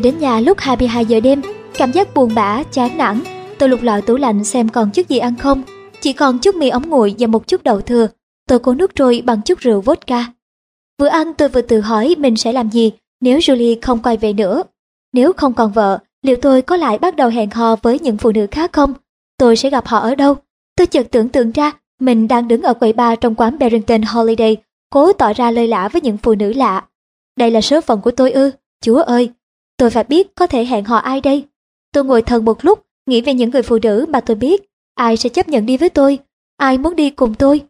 về đến nhà lúc 22 giờ đêm, cảm giác buồn bã, chán nản. Tôi lục lọi tủ lạnh xem còn chút gì ăn không. Chỉ còn chút mì ống nguội và một chút đậu thừa. Tôi cố nước trôi bằng chút rượu vodka. Vừa ăn tôi vừa tự hỏi mình sẽ làm gì nếu Julie không quay về nữa. Nếu không còn vợ, liệu tôi có lại bắt đầu hẹn hò với những phụ nữ khác không? Tôi sẽ gặp họ ở đâu? Tôi chợt tưởng tượng ra mình đang đứng ở quầy bar trong quán Barrington Holiday, cố tỏ ra lơi lạ với những phụ nữ lạ. Đây là số phận của tôi ư, chúa ơi, tôi phải biết có thể hẹn hò ai đây. Tôi ngồi thần một lúc, nghĩ về những người phụ nữ mà tôi biết, ai sẽ chấp nhận đi với tôi, ai muốn đi cùng tôi.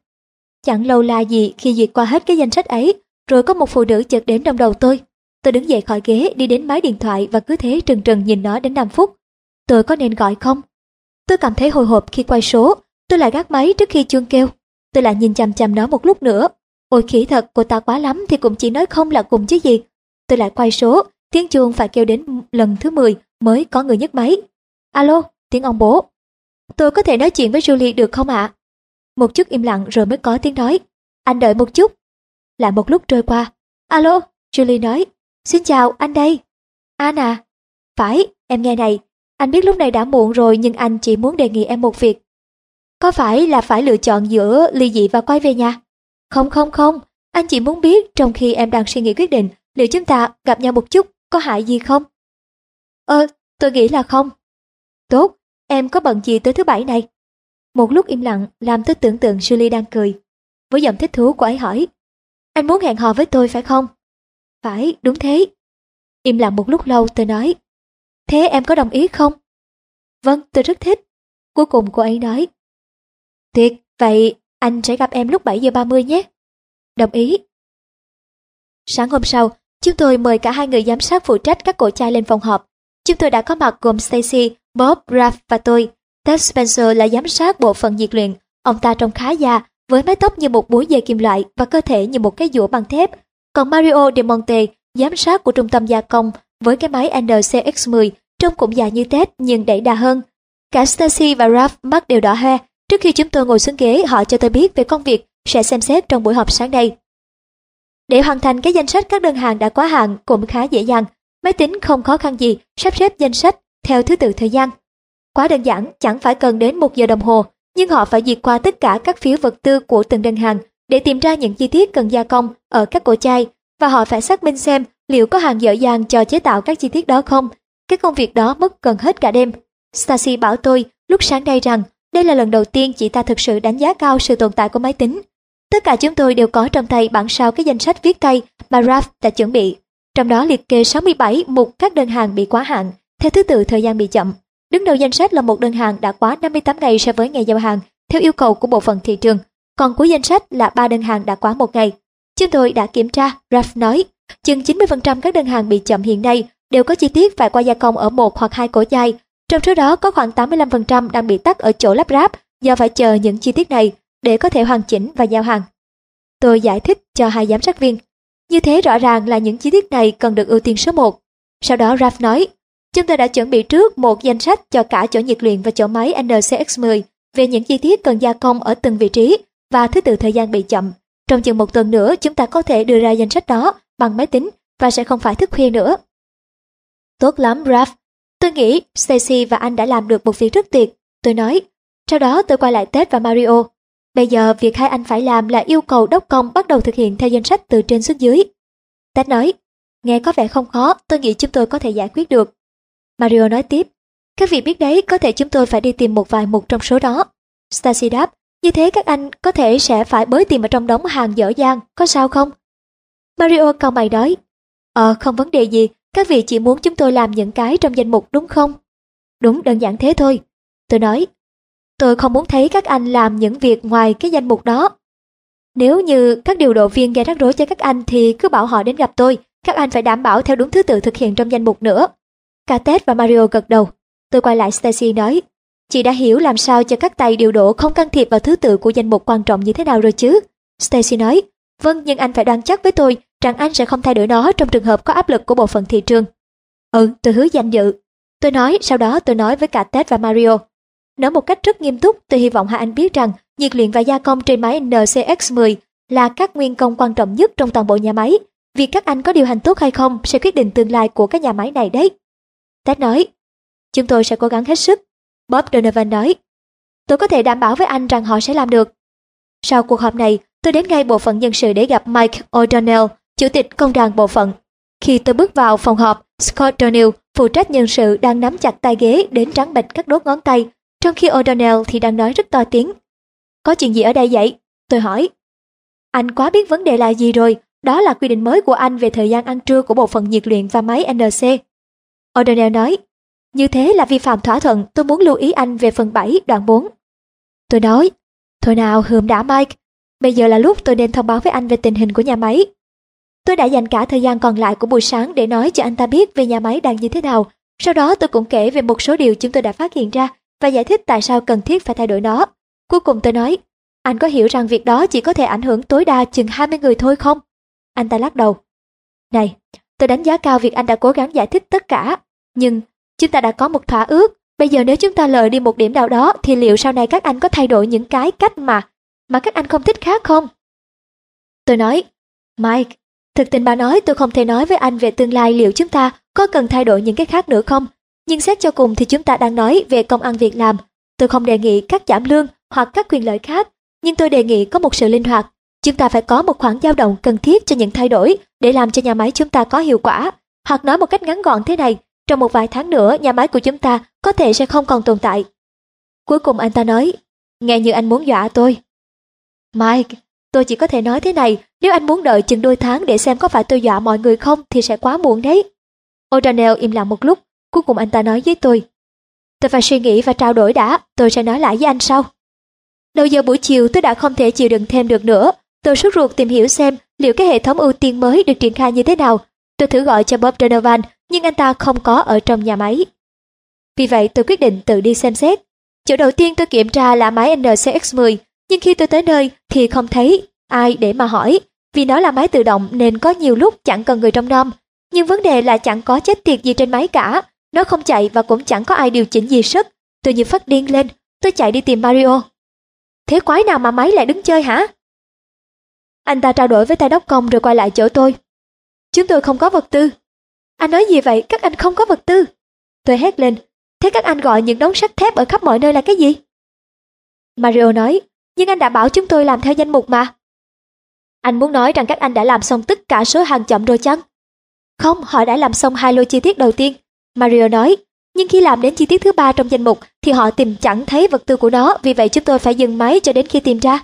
Chẳng lâu là gì khi duyệt qua hết cái danh sách ấy, rồi có một phụ nữ chợt đến trong đầu tôi. Tôi đứng dậy khỏi ghế đi đến máy điện thoại và cứ thế trừng trừng nhìn nó đến 5 phút. Tôi có nên gọi không? Tôi cảm thấy hồi hộp khi quay số, tôi lại gác máy trước khi chuông kêu. Tôi lại nhìn chằm chằm nó một lúc nữa. Ôi khỉ thật, cô ta quá lắm thì cũng chỉ nói không là cùng chứ gì. Tôi lại quay số, tiếng chuông phải kêu đến lần thứ 10 mới có người nhấc máy. Alo, tiếng ông bố. Tôi có thể nói chuyện với Julie được không ạ? Một chút im lặng rồi mới có tiếng nói. Anh đợi một chút. Lại một lúc trôi qua. Alo, Julie nói. Xin chào, anh đây. An à? Phải, em nghe này. Anh biết lúc này đã muộn rồi nhưng anh chỉ muốn đề nghị em một việc. Có phải là phải lựa chọn giữa ly dị và quay về nhà? Không không không, anh chỉ muốn biết trong khi em đang suy nghĩ quyết định liệu chúng ta gặp nhau một chút có hại gì không? Ơ, tôi nghĩ là không. Tốt, em có bận gì tới thứ bảy này? Một lúc im lặng làm tôi tưởng tượng Julie đang cười. Với giọng thích thú của ấy hỏi. Anh muốn hẹn hò với tôi phải không? Phải, đúng thế. Im lặng một lúc lâu tôi nói. Thế em có đồng ý không? Vâng, tôi rất thích. Cuối cùng cô ấy nói. Tuyệt, vậy anh sẽ gặp em lúc 7 giờ 30 nhé. Đồng ý. Sáng hôm sau, chúng tôi mời cả hai người giám sát phụ trách các cổ chai lên phòng họp. Chúng tôi đã có mặt gồm Stacy, Bob, Ralph và tôi. Ted Spencer là giám sát bộ phận nhiệt luyện. Ông ta trông khá già, với mái tóc như một búa dây kim loại và cơ thể như một cái dũa bằng thép. Còn Mario De Monte, giám sát của trung tâm gia công, với cái máy NCX-10, trông cũng già như Ted nhưng đẩy đà hơn. Cả Stacy và Ralph mắt đều đỏ hoe. Trước khi chúng tôi ngồi xuống ghế, họ cho tôi biết về công việc sẽ xem xét trong buổi họp sáng nay. Để hoàn thành cái danh sách các đơn hàng đã quá hạn cũng khá dễ dàng. Máy tính không khó khăn gì sắp xếp danh sách theo thứ tự thời gian. Quá đơn giản, chẳng phải cần đến một giờ đồng hồ, nhưng họ phải duyệt qua tất cả các phiếu vật tư của từng đơn hàng để tìm ra những chi tiết cần gia công ở các cổ chai và họ phải xác minh xem liệu có hàng dở dàng cho chế tạo các chi tiết đó không. Cái công việc đó mất gần hết cả đêm. Stacy bảo tôi lúc sáng nay rằng đây là lần đầu tiên chị ta thực sự đánh giá cao sự tồn tại của máy tính. Tất cả chúng tôi đều có trong tay bản sao cái danh sách viết tay mà Ralph đã chuẩn bị. Trong đó liệt kê 67 mục các đơn hàng bị quá hạn, theo thứ tự thời gian bị chậm. Đứng đầu danh sách là một đơn hàng đã quá 58 ngày so với ngày giao hàng, theo yêu cầu của bộ phận thị trường. Còn cuối danh sách là ba đơn hàng đã quá một ngày. Chúng tôi đã kiểm tra, Ralph nói, chừng 90% các đơn hàng bị chậm hiện nay đều có chi tiết phải qua gia công ở một hoặc hai cổ chai. Trong số đó có khoảng 85% đang bị tắt ở chỗ lắp ráp do phải chờ những chi tiết này để có thể hoàn chỉnh và giao hàng. Tôi giải thích cho hai giám sát viên. Như thế rõ ràng là những chi tiết này cần được ưu tiên số 1. Sau đó Ralph nói, chúng tôi đã chuẩn bị trước một danh sách cho cả chỗ nhiệt luyện và chỗ máy NCX10 về những chi tiết cần gia công ở từng vị trí và thứ tự thời gian bị chậm. Trong chừng một tuần nữa chúng ta có thể đưa ra danh sách đó bằng máy tính và sẽ không phải thức khuya nữa. Tốt lắm Ralph. Tôi nghĩ Stacy và anh đã làm được một việc rất tuyệt. Tôi nói. Sau đó tôi quay lại Ted và Mario. Bây giờ việc hai anh phải làm là yêu cầu đốc công bắt đầu thực hiện theo danh sách từ trên xuống dưới. Tết nói. Nghe có vẻ không khó, tôi nghĩ chúng tôi có thể giải quyết được. Mario nói tiếp. Các vị biết đấy, có thể chúng tôi phải đi tìm một vài mục trong số đó. Stacy đáp. Như thế các anh có thể sẽ phải bới tìm ở trong đống hàng dở dang, có sao không? Mario cao mày nói. Ờ, không vấn đề gì, các vị chỉ muốn chúng tôi làm những cái trong danh mục đúng không? Đúng, đơn giản thế thôi. Tôi nói, tôi không muốn thấy các anh làm những việc ngoài cái danh mục đó. Nếu như các điều độ viên gây rắc rối cho các anh thì cứ bảo họ đến gặp tôi, các anh phải đảm bảo theo đúng thứ tự thực hiện trong danh mục nữa. Cả Ted và Mario gật đầu. Tôi quay lại Stacy nói, chị đã hiểu làm sao cho các tay điều độ không can thiệp vào thứ tự của danh mục quan trọng như thế nào rồi chứ? Stacy nói, vâng nhưng anh phải đoan chắc với tôi rằng anh sẽ không thay đổi nó trong trường hợp có áp lực của bộ phận thị trường. Ừ, tôi hứa danh dự. Tôi nói, sau đó tôi nói với cả Ted và Mario. Nói một cách rất nghiêm túc, tôi hy vọng hai anh biết rằng nhiệt luyện và gia công trên máy NCX-10 là các nguyên công quan trọng nhất trong toàn bộ nhà máy. Việc các anh có điều hành tốt hay không sẽ quyết định tương lai của cái nhà máy này đấy. Ted nói, chúng tôi sẽ cố gắng hết sức. Bob Donovan nói, tôi có thể đảm bảo với anh rằng họ sẽ làm được. Sau cuộc họp này, tôi đến ngay bộ phận nhân sự để gặp Mike O'Donnell, chủ tịch công đoàn bộ phận. Khi tôi bước vào phòng họp, Scott Donnell, phụ trách nhân sự đang nắm chặt tay ghế đến trắng bệch các đốt ngón tay, trong khi O'Donnell thì đang nói rất to tiếng. Có chuyện gì ở đây vậy? Tôi hỏi. Anh quá biết vấn đề là gì rồi, đó là quy định mới của anh về thời gian ăn trưa của bộ phận nhiệt luyện và máy NC. O'Donnell nói, như thế là vi phạm thỏa thuận, tôi muốn lưu ý anh về phần 7 đoạn 4. Tôi nói, thôi nào hườm đã Mike, bây giờ là lúc tôi nên thông báo với anh về tình hình của nhà máy. Tôi đã dành cả thời gian còn lại của buổi sáng để nói cho anh ta biết về nhà máy đang như thế nào. Sau đó tôi cũng kể về một số điều chúng tôi đã phát hiện ra và giải thích tại sao cần thiết phải thay đổi nó. Cuối cùng tôi nói, anh có hiểu rằng việc đó chỉ có thể ảnh hưởng tối đa chừng 20 người thôi không? Anh ta lắc đầu. Này, tôi đánh giá cao việc anh đã cố gắng giải thích tất cả. Nhưng chúng ta đã có một thỏa ước. Bây giờ nếu chúng ta lờ đi một điểm nào đó thì liệu sau này các anh có thay đổi những cái cách mà mà các anh không thích khác không? Tôi nói, Mike, thực tình bà nói tôi không thể nói với anh về tương lai liệu chúng ta có cần thay đổi những cái khác nữa không. Nhưng xét cho cùng thì chúng ta đang nói về công ăn việc làm. Tôi không đề nghị cắt giảm lương hoặc các quyền lợi khác, nhưng tôi đề nghị có một sự linh hoạt. Chúng ta phải có một khoảng dao động cần thiết cho những thay đổi để làm cho nhà máy chúng ta có hiệu quả. Hoặc nói một cách ngắn gọn thế này, trong một vài tháng nữa nhà máy của chúng ta có thể sẽ không còn tồn tại. Cuối cùng anh ta nói, nghe như anh muốn dọa tôi. Mike, tôi chỉ có thể nói thế này, nếu anh muốn đợi chừng đôi tháng để xem có phải tôi dọa mọi người không thì sẽ quá muộn đấy. O'Donnell im lặng một lúc, cuối cùng anh ta nói với tôi. Tôi phải suy nghĩ và trao đổi đã, tôi sẽ nói lại với anh sau. Đầu giờ buổi chiều tôi đã không thể chịu đựng thêm được nữa. Tôi sốt ruột tìm hiểu xem liệu cái hệ thống ưu tiên mới được triển khai như thế nào. Tôi thử gọi cho Bob Donovan, nhưng anh ta không có ở trong nhà máy. Vì vậy tôi quyết định tự đi xem xét. Chỗ đầu tiên tôi kiểm tra là máy NCX-10, nhưng khi tôi tới nơi thì không thấy ai để mà hỏi, vì nó là máy tự động nên có nhiều lúc chẳng cần người trong nom. Nhưng vấn đề là chẳng có chết tiệt gì trên máy cả, nó không chạy và cũng chẳng có ai điều chỉnh gì sức. Tôi như phát điên lên, tôi chạy đi tìm Mario. Thế quái nào mà máy lại đứng chơi hả? Anh ta trao đổi với tay đốc công rồi quay lại chỗ tôi. Chúng tôi không có vật tư. Anh nói gì vậy? Các anh không có vật tư. Tôi hét lên. Thế các anh gọi những đống sắt thép ở khắp mọi nơi là cái gì? Mario nói, nhưng anh đã bảo chúng tôi làm theo danh mục mà. Anh muốn nói rằng các anh đã làm xong tất cả số hàng chậm rồi chăng? Không, họ đã làm xong hai lô chi tiết đầu tiên. Mario nói, nhưng khi làm đến chi tiết thứ ba trong danh mục thì họ tìm chẳng thấy vật tư của nó, vì vậy chúng tôi phải dừng máy cho đến khi tìm ra.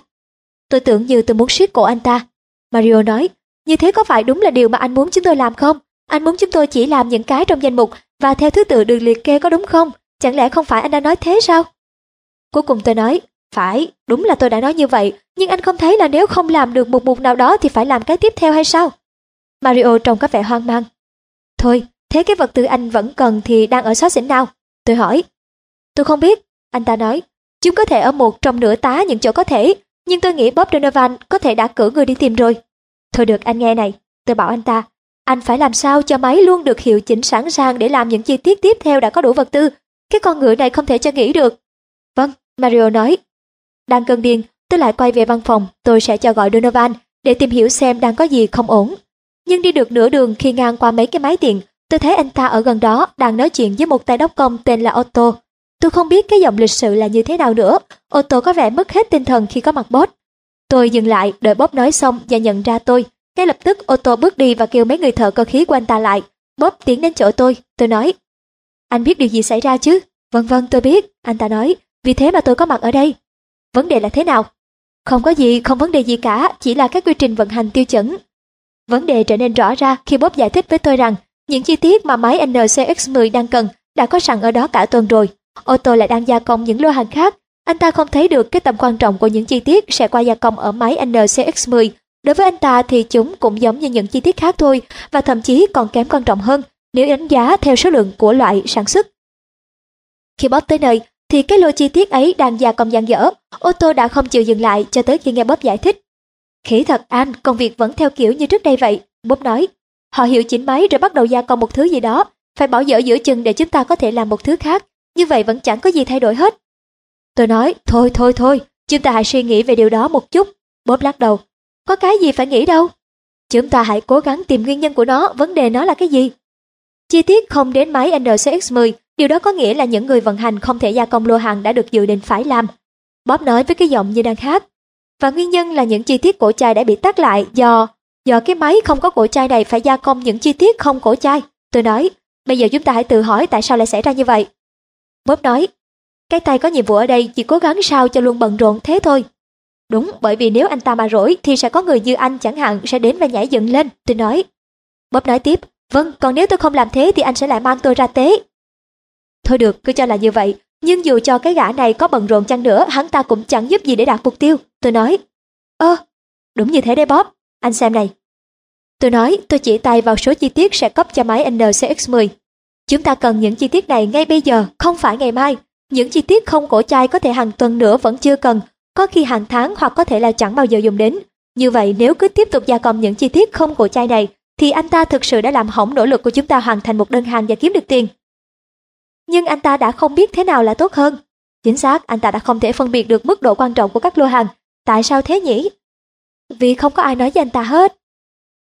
Tôi tưởng như tôi muốn siết cổ anh ta. Mario nói, như thế có phải đúng là điều mà anh muốn chúng tôi làm không? Anh muốn chúng tôi chỉ làm những cái trong danh mục và theo thứ tự được liệt kê có đúng không? Chẳng lẽ không phải anh đã nói thế sao? Cuối cùng tôi nói, phải, đúng là tôi đã nói như vậy, nhưng anh không thấy là nếu không làm được một mục nào đó thì phải làm cái tiếp theo hay sao? Mario trông có vẻ hoang mang. Thôi, thế cái vật tư anh vẫn cần thì đang ở xó xỉnh nào? Tôi hỏi. Tôi không biết, anh ta nói. Chúng có thể ở một trong nửa tá những chỗ có thể, nhưng tôi nghĩ Bob Donovan có thể đã cử người đi tìm rồi. Thôi được anh nghe này, tôi bảo anh ta, anh phải làm sao cho máy luôn được hiệu chỉnh sẵn sàng để làm những chi tiết tiếp theo đã có đủ vật tư. Cái con ngựa này không thể cho nghỉ được. Vâng, Mario nói. Đang cơn điên, tôi lại quay về văn phòng, tôi sẽ cho gọi Donovan để tìm hiểu xem đang có gì không ổn. Nhưng đi được nửa đường khi ngang qua mấy cái máy tiền tôi thấy anh ta ở gần đó đang nói chuyện với một tay đốc công tên là Otto. Tôi không biết cái giọng lịch sự là như thế nào nữa, Otto có vẻ mất hết tinh thần khi có mặt Bob. Tôi dừng lại, đợi Bob nói xong và nhận ra tôi. Ngay lập tức Otto bước đi và kêu mấy người thợ cơ khí của anh ta lại. Bob tiến đến chỗ tôi, tôi nói. Anh biết điều gì xảy ra chứ? Vâng vâng tôi biết, anh ta nói, vì thế mà tôi có mặt ở đây. Vấn đề là thế nào? Không có gì, không vấn đề gì cả, chỉ là các quy trình vận hành tiêu chuẩn. Vấn đề trở nên rõ ra khi Bob giải thích với tôi rằng những chi tiết mà máy NCX-10 đang cần đã có sẵn ở đó cả tuần rồi. Ô tô lại đang gia công những lô hàng khác. Anh ta không thấy được cái tầm quan trọng của những chi tiết sẽ qua gia công ở máy NCX-10. Đối với anh ta thì chúng cũng giống như những chi tiết khác thôi và thậm chí còn kém quan trọng hơn nếu đánh giá theo số lượng của loại sản xuất. Khi bóp tới nơi thì cái lô chi tiết ấy đang gia công gian dở. Ô tô đã không chịu dừng lại cho tới khi nghe Bob giải thích. Khỉ thật anh, công việc vẫn theo kiểu như trước đây vậy, Bob nói. Họ hiệu chỉnh máy rồi bắt đầu gia công một thứ gì đó, phải bỏ dở giữa chừng để chúng ta có thể làm một thứ khác, như vậy vẫn chẳng có gì thay đổi hết. Tôi nói, thôi thôi thôi, chúng ta hãy suy nghĩ về điều đó một chút. Bob lắc đầu, có cái gì phải nghĩ đâu. Chúng ta hãy cố gắng tìm nguyên nhân của nó, vấn đề nó là cái gì? Chi tiết không đến máy NCX-10, điều đó có nghĩa là những người vận hành không thể gia công lô hàng đã được dự định phải làm. Bob nói với cái giọng như đang hát. Và nguyên nhân là những chi tiết cổ chai đã bị tắt lại do do cái máy không có cổ chai này phải gia công những chi tiết không cổ chai. Tôi nói, bây giờ chúng ta hãy tự hỏi tại sao lại xảy ra như vậy. Bob nói, cái tay có nhiệm vụ ở đây chỉ cố gắng sao cho luôn bận rộn thế thôi. Đúng, bởi vì nếu anh ta mà rỗi thì sẽ có người như anh chẳng hạn sẽ đến và nhảy dựng lên, tôi nói. Bob nói tiếp, vâng, còn nếu tôi không làm thế thì anh sẽ lại mang tôi ra tế. Thôi được, cứ cho là như vậy, nhưng dù cho cái gã này có bận rộn chăng nữa, hắn ta cũng chẳng giúp gì để đạt mục tiêu. Tôi nói, ơ, đúng như thế đấy Bob, anh xem này. Tôi nói, tôi chỉ tay vào số chi tiết sẽ cấp cho máy NCX-10. Chúng ta cần những chi tiết này ngay bây giờ, không phải ngày mai. Những chi tiết không cổ chai có thể hàng tuần nữa vẫn chưa cần, có khi hàng tháng hoặc có thể là chẳng bao giờ dùng đến. Như vậy nếu cứ tiếp tục gia công những chi tiết không cổ chai này, thì anh ta thực sự đã làm hỏng nỗ lực của chúng ta hoàn thành một đơn hàng và kiếm được tiền. Nhưng anh ta đã không biết thế nào là tốt hơn. Chính xác, anh ta đã không thể phân biệt được mức độ quan trọng của các lô hàng. Tại sao thế nhỉ? Vì không có ai nói với anh ta hết.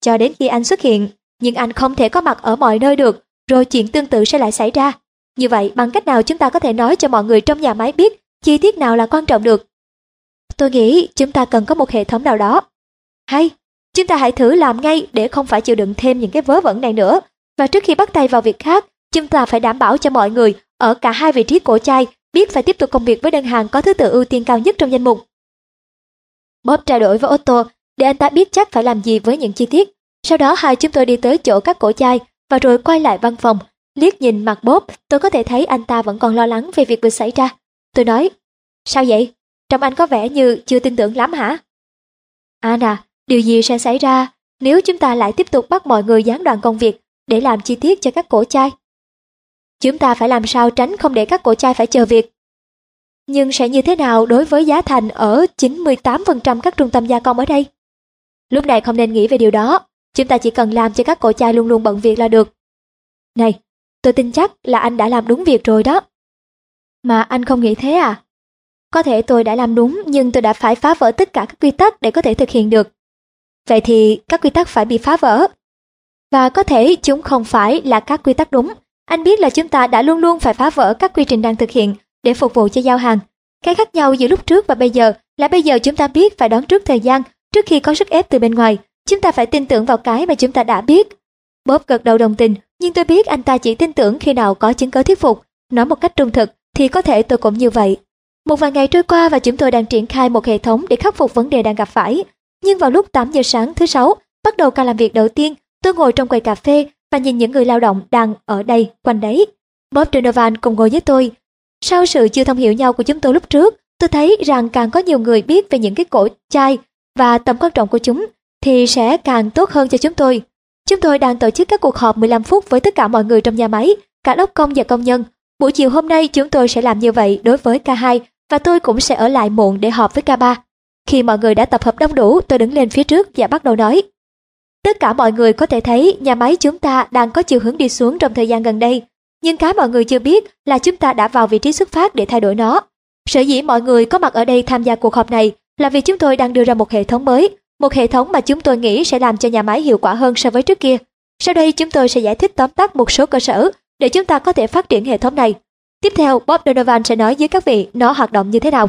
Cho đến khi anh xuất hiện, nhưng anh không thể có mặt ở mọi nơi được, rồi chuyện tương tự sẽ lại xảy ra. Như vậy, bằng cách nào chúng ta có thể nói cho mọi người trong nhà máy biết chi tiết nào là quan trọng được? Tôi nghĩ chúng ta cần có một hệ thống nào đó. Hay, chúng ta hãy thử làm ngay để không phải chịu đựng thêm những cái vớ vẩn này nữa. Và trước khi bắt tay vào việc khác, chúng ta phải đảm bảo cho mọi người ở cả hai vị trí cổ chai biết phải tiếp tục công việc với đơn hàng có thứ tự ưu tiên cao nhất trong danh mục. Bob trao đổi với Otto để anh ta biết chắc phải làm gì với những chi tiết. Sau đó hai chúng tôi đi tới chỗ các cổ chai và rồi quay lại văn phòng. Liếc nhìn mặt Bob, tôi có thể thấy anh ta vẫn còn lo lắng về việc vừa xảy ra. Tôi nói, sao vậy? Trông anh có vẻ như chưa tin tưởng lắm hả? Anna, à, điều gì sẽ xảy ra nếu chúng ta lại tiếp tục bắt mọi người gián đoạn công việc để làm chi tiết cho các cổ chai? Chúng ta phải làm sao tránh không để các cổ chai phải chờ việc. Nhưng sẽ như thế nào đối với giá thành ở 98% các trung tâm gia công ở đây? Lúc này không nên nghĩ về điều đó, chúng ta chỉ cần làm cho các cậu trai luôn luôn bận việc là được. Này, tôi tin chắc là anh đã làm đúng việc rồi đó. Mà anh không nghĩ thế à? Có thể tôi đã làm đúng nhưng tôi đã phải phá vỡ tất cả các quy tắc để có thể thực hiện được. Vậy thì các quy tắc phải bị phá vỡ. Và có thể chúng không phải là các quy tắc đúng. Anh biết là chúng ta đã luôn luôn phải phá vỡ các quy trình đang thực hiện để phục vụ cho giao hàng. Cái khác nhau giữa lúc trước và bây giờ là bây giờ chúng ta biết phải đón trước thời gian trước khi có sức ép từ bên ngoài. Chúng ta phải tin tưởng vào cái mà chúng ta đã biết. Bob gật đầu đồng tình, nhưng tôi biết anh ta chỉ tin tưởng khi nào có chứng cứ thuyết phục. Nói một cách trung thực thì có thể tôi cũng như vậy. Một vài ngày trôi qua và chúng tôi đang triển khai một hệ thống để khắc phục vấn đề đang gặp phải. Nhưng vào lúc 8 giờ sáng thứ sáu, bắt đầu ca làm việc đầu tiên, tôi ngồi trong quầy cà phê và nhìn những người lao động đang ở đây, quanh đấy. Bob Donovan cùng ngồi với tôi. Sau sự chưa thông hiểu nhau của chúng tôi lúc trước, tôi thấy rằng càng có nhiều người biết về những cái cổ chai và tầm quan trọng của chúng thì sẽ càng tốt hơn cho chúng tôi. Chúng tôi đang tổ chức các cuộc họp 15 phút với tất cả mọi người trong nhà máy, cả đốc công và công nhân. Buổi chiều hôm nay chúng tôi sẽ làm như vậy đối với K2 và tôi cũng sẽ ở lại muộn để họp với K3. Khi mọi người đã tập hợp đông đủ, tôi đứng lên phía trước và bắt đầu nói. Tất cả mọi người có thể thấy nhà máy chúng ta đang có chiều hướng đi xuống trong thời gian gần đây. Nhưng cái mọi người chưa biết là chúng ta đã vào vị trí xuất phát để thay đổi nó. Sở dĩ mọi người có mặt ở đây tham gia cuộc họp này là vì chúng tôi đang đưa ra một hệ thống mới, một hệ thống mà chúng tôi nghĩ sẽ làm cho nhà máy hiệu quả hơn so với trước kia. Sau đây chúng tôi sẽ giải thích tóm tắt một số cơ sở để chúng ta có thể phát triển hệ thống này. Tiếp theo, Bob Donovan sẽ nói với các vị nó hoạt động như thế nào.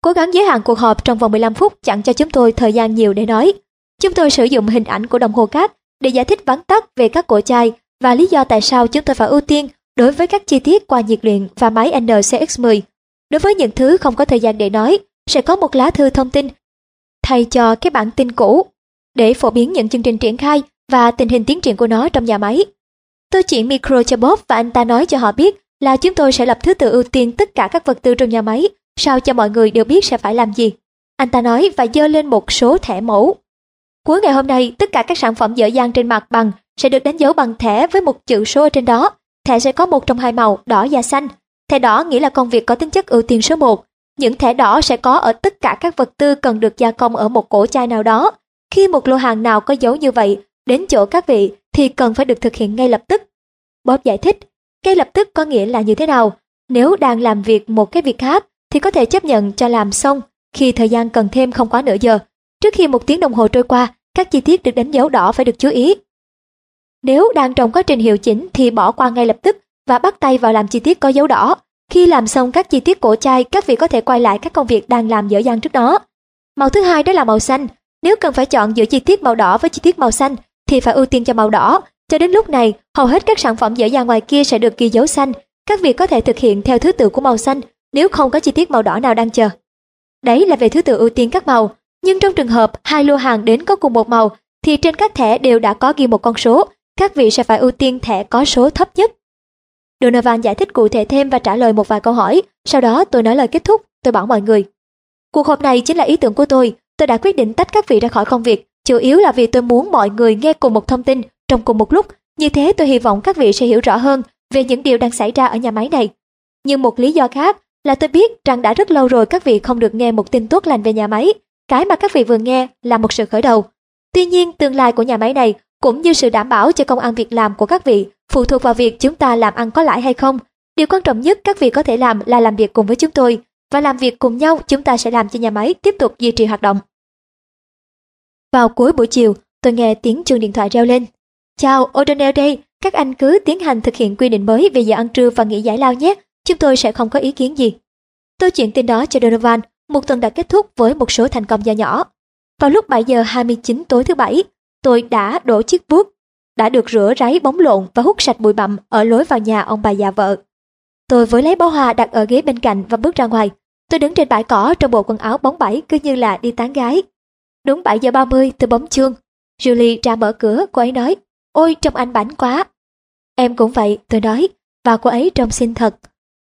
Cố gắng giới hạn cuộc họp trong vòng 15 phút chẳng cho chúng tôi thời gian nhiều để nói. Chúng tôi sử dụng hình ảnh của đồng hồ cát để giải thích vắn tắt về các cổ chai và lý do tại sao chúng tôi phải ưu tiên đối với các chi tiết qua nhiệt luyện và máy NCX10. Đối với những thứ không có thời gian để nói, sẽ có một lá thư thông tin thay cho cái bản tin cũ để phổ biến những chương trình triển khai và tình hình tiến triển của nó trong nhà máy. Tôi chuyển micro cho Bob và anh ta nói cho họ biết là chúng tôi sẽ lập thứ tự ưu tiên tất cả các vật tư trong nhà máy, sao cho mọi người đều biết sẽ phải làm gì. Anh ta nói và dơ lên một số thẻ mẫu. Cuối ngày hôm nay, tất cả các sản phẩm dở dang trên mặt bằng sẽ được đánh dấu bằng thẻ với một chữ số ở trên đó. Thẻ sẽ có một trong hai màu, đỏ và xanh. Thẻ đỏ nghĩa là công việc có tính chất ưu tiên số 1. Những thẻ đỏ sẽ có ở tất cả các vật tư cần được gia công ở một cổ chai nào đó. Khi một lô hàng nào có dấu như vậy đến chỗ các vị thì cần phải được thực hiện ngay lập tức. Bob giải thích, ngay lập tức có nghĩa là như thế nào? Nếu đang làm việc một cái việc khác thì có thể chấp nhận cho làm xong khi thời gian cần thêm không quá nửa giờ. Trước khi một tiếng đồng hồ trôi qua, các chi tiết được đánh dấu đỏ phải được chú ý. Nếu đang trong quá trình hiệu chỉnh thì bỏ qua ngay lập tức và bắt tay vào làm chi tiết có dấu đỏ. Khi làm xong các chi tiết cổ chai, các vị có thể quay lại các công việc đang làm dở dang trước đó. Màu thứ hai đó là màu xanh. Nếu cần phải chọn giữa chi tiết màu đỏ với chi tiết màu xanh thì phải ưu tiên cho màu đỏ. Cho đến lúc này, hầu hết các sản phẩm dở dang ngoài kia sẽ được ghi dấu xanh. Các vị có thể thực hiện theo thứ tự của màu xanh nếu không có chi tiết màu đỏ nào đang chờ. Đấy là về thứ tự ưu tiên các màu. Nhưng trong trường hợp hai lô hàng đến có cùng một màu thì trên các thẻ đều đã có ghi một con số. Các vị sẽ phải ưu tiên thẻ có số thấp nhất. Donovan giải thích cụ thể thêm và trả lời một vài câu hỏi. Sau đó tôi nói lời kết thúc, tôi bảo mọi người. Cuộc họp này chính là ý tưởng của tôi. Tôi đã quyết định tách các vị ra khỏi công việc. Chủ yếu là vì tôi muốn mọi người nghe cùng một thông tin trong cùng một lúc. Như thế tôi hy vọng các vị sẽ hiểu rõ hơn về những điều đang xảy ra ở nhà máy này. Nhưng một lý do khác là tôi biết rằng đã rất lâu rồi các vị không được nghe một tin tốt lành về nhà máy. Cái mà các vị vừa nghe là một sự khởi đầu. Tuy nhiên, tương lai của nhà máy này cũng như sự đảm bảo cho công ăn việc làm của các vị phụ thuộc vào việc chúng ta làm ăn có lãi hay không. Điều quan trọng nhất các vị có thể làm là làm việc cùng với chúng tôi và làm việc cùng nhau chúng ta sẽ làm cho nhà máy tiếp tục duy trì hoạt động. Vào cuối buổi chiều, tôi nghe tiếng chuông điện thoại reo lên. Chào, O'Donnell đây, các anh cứ tiến hành thực hiện quy định mới về giờ ăn trưa và nghỉ giải lao nhé, chúng tôi sẽ không có ý kiến gì. Tôi chuyển tin đó cho Donovan, một tuần đã kết thúc với một số thành công nhỏ nhỏ. Vào lúc 7 giờ 29 tối thứ bảy, tôi đã đổ chiếc bút, đã được rửa ráy bóng lộn và hút sạch bụi bặm ở lối vào nhà ông bà già vợ. Tôi với lấy bó hoa đặt ở ghế bên cạnh và bước ra ngoài. Tôi đứng trên bãi cỏ trong bộ quần áo bóng bẩy cứ như là đi tán gái. Đúng 7 giờ 30 tôi bấm chuông. Julie ra mở cửa, cô ấy nói, ôi trông anh bảnh quá. Em cũng vậy, tôi nói, và cô ấy trông xinh thật.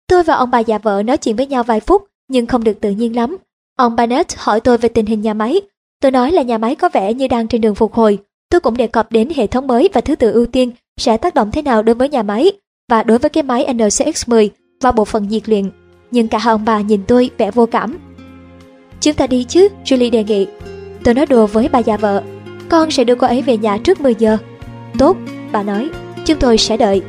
Tôi và ông bà già vợ nói chuyện với nhau vài phút, nhưng không được tự nhiên lắm. Ông Barnett hỏi tôi về tình hình nhà máy. Tôi nói là nhà máy có vẻ như đang trên đường phục hồi. Tôi cũng đề cập đến hệ thống mới và thứ tự ưu tiên sẽ tác động thế nào đối với nhà máy và đối với cái máy NCX-10 và bộ phận nhiệt luyện. Nhưng cả hai ông bà nhìn tôi vẻ vô cảm. Chúng ta đi chứ, Julie đề nghị. Tôi nói đùa với bà già vợ. Con sẽ đưa cô ấy về nhà trước 10 giờ. Tốt, bà nói, chúng tôi sẽ đợi.